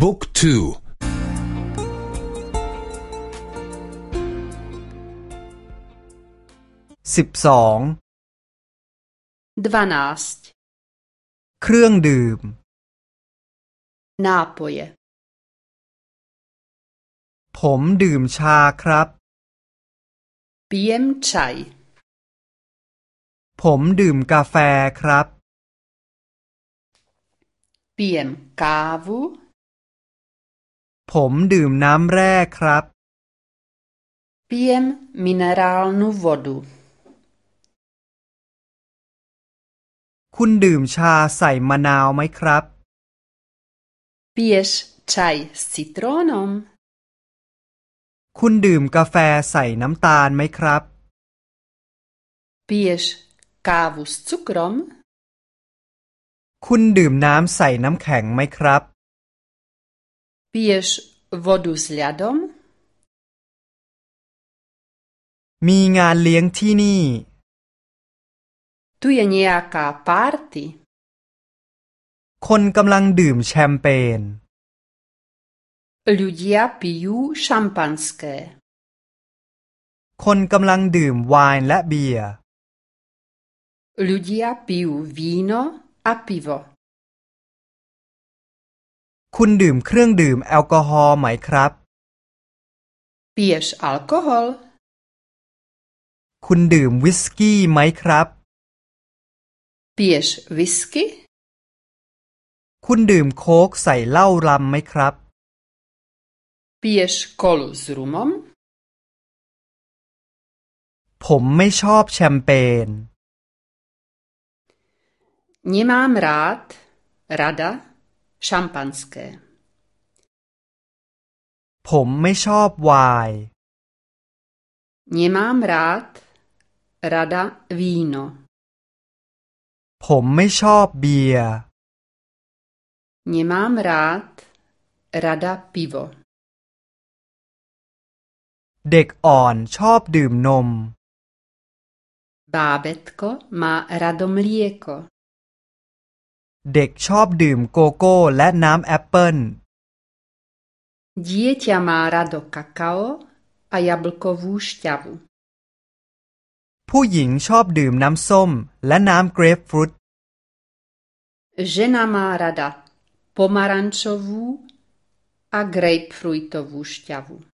บุ๊กทูสิบสองดวานาสเครื่องดื่ม นาโปเยผมดื่มชาครับเปียมชัยผมดื่มกาแฟครับเปียมกาวู ผมดื่มน้ำแร่ครับเปียมมินารลนูวอดูคุณดื่มชาใส่มะนาวไหมครับเปียชชัยซิตรอนอมคุณดื่มกาแฟใส่น้ำตาลไหมครับเปียชกาวุสซุกรอมคุณดื่มน้ำใส่น้ำแข็งไหมครับ Piješ vodu s ljadom? มีงานเลี้ยงที่นี่ Tu je nejaka party. คนกำลังดื่มแชมเปญ Ljudje piju šampanske. คนกำลังดื่มไวน์และเบียร์ Ljudje piju vino a pivo. คุณดื่มเครื่องดื่มแอลกอฮอล์ไหมครับ Piješ alkohol? คุณดื่มวิสกี้ไหมครับ Piješ whisky? คุณดื่มโค้กใส่เหล้ารำไหมครับ Piješ kolu s rumom? ผมไม่ชอบแชมเปญ Nemám rád, rada, Šampanské ผมไม่ชอบไวน์ Nemám rád rada víno ผมไม่ชอบเบียร์ Nemám rád rada pivo เด็กอ่อนชอบดื่มนม Bábetko má rado mlieko เด็กชอบดื่มโกโก้และน้ำแอปเปิ้ล Dieťa má rado kakao a jablkovú šťavu. ผู้หญิงชอบดื่มน้ำส้มและน้ำเกรปฟรุต Žena má rada pomarančovú a grapefruitovú šťavu.